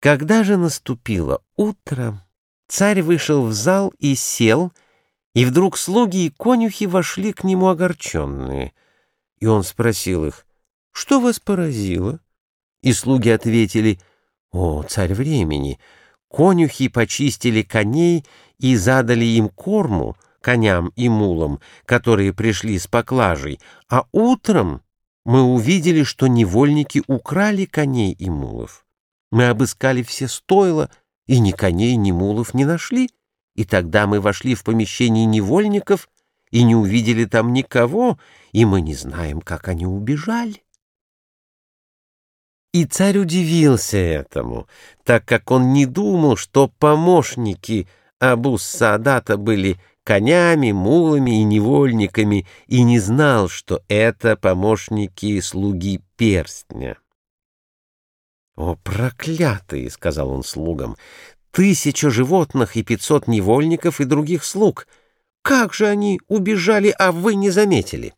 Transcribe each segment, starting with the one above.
Когда же наступило утро, царь вышел в зал и сел, и вдруг слуги и конюхи вошли к нему огорченные. И он спросил их, «Что вас поразило?» И слуги ответили, «О, царь времени!» Конюхи почистили коней и задали им корму, коням и мулам, которые пришли с поклажей, а утром мы увидели, что невольники украли коней и мулов. Мы обыскали все стойла, и ни коней, ни мулов не нашли. И тогда мы вошли в помещение невольников и не увидели там никого, и мы не знаем, как они убежали. И царь удивился этому, так как он не думал, что помощники Абус-Саадата были конями, мулами и невольниками, и не знал, что это помощники слуги перстня. «О, проклятые!» — сказал он слугам. «Тысяча животных и пятьсот невольников и других слуг! Как же они убежали, а вы не заметили?»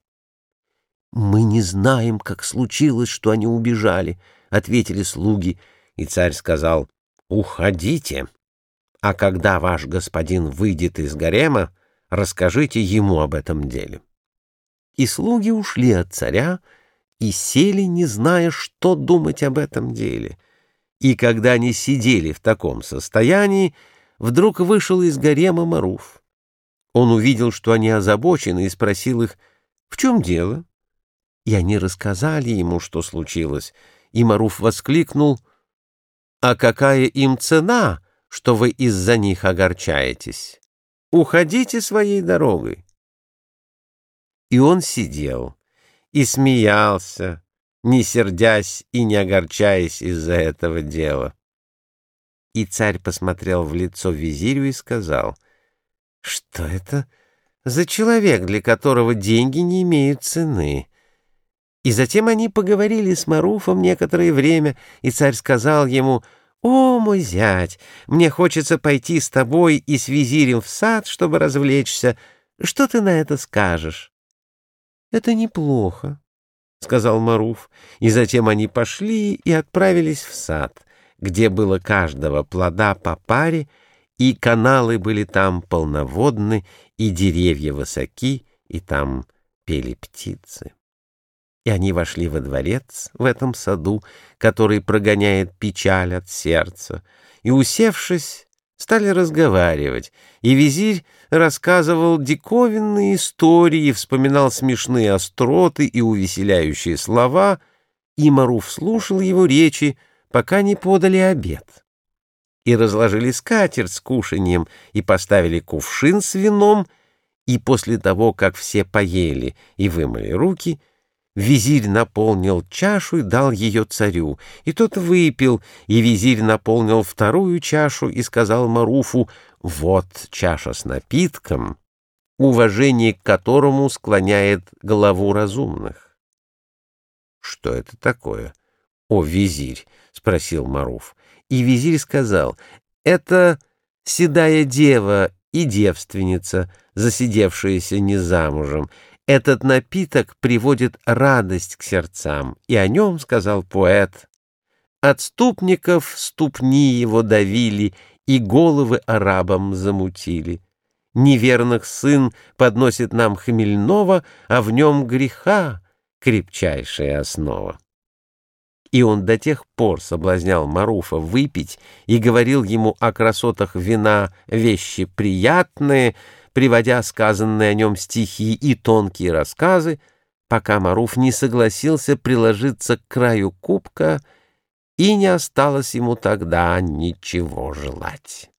«Мы не знаем, как случилось, что они убежали», — ответили слуги, и царь сказал, «Уходите, а когда ваш господин выйдет из гарема, расскажите ему об этом деле». И слуги ушли от царя, — и сели, не зная, что думать об этом деле. И когда они сидели в таком состоянии, вдруг вышел из гарема Маруф. Он увидел, что они озабочены, и спросил их, «В чем дело?» И они рассказали ему, что случилось, и Маруф воскликнул, «А какая им цена, что вы из-за них огорчаетесь? Уходите своей дорогой». И он сидел и смеялся, не сердясь и не огорчаясь из-за этого дела. И царь посмотрел в лицо визирю и сказал, «Что это за человек, для которого деньги не имеют цены?» И затем они поговорили с Маруфом некоторое время, и царь сказал ему, «О, мой зять, мне хочется пойти с тобой и с визирем в сад, чтобы развлечься. Что ты на это скажешь?» Это неплохо, — сказал Маруф, и затем они пошли и отправились в сад, где было каждого плода по паре, и каналы были там полноводны, и деревья высоки, и там пели птицы. И они вошли во дворец в этом саду, который прогоняет печаль от сердца, и, усевшись, стали разговаривать, и визирь рассказывал диковинные истории, вспоминал смешные остроты и увеселяющие слова, и Маруф слушал его речи, пока не подали обед. И разложили скатерть с кушанием, и поставили кувшин с вином, и после того, как все поели и вымыли руки — Визирь наполнил чашу и дал ее царю, и тот выпил, и визирь наполнил вторую чашу и сказал Маруфу, «Вот чаша с напитком, уважение к которому склоняет голову разумных». «Что это такое?» «О, визирь!» — спросил Маруф. И визирь сказал, «Это седая дева и девственница, засидевшаяся не замужем». Этот напиток приводит радость к сердцам, и о нем сказал поэт. Отступников ступни его давили, и головы арабам замутили. Неверных сын подносит нам хмельного, а в нем греха крепчайшая основа. И он до тех пор соблазнял Маруфа выпить и говорил ему о красотах вина вещи приятные, приводя сказанные о нем стихи и тонкие рассказы, пока Маруф не согласился приложиться к краю кубка, и не осталось ему тогда ничего желать.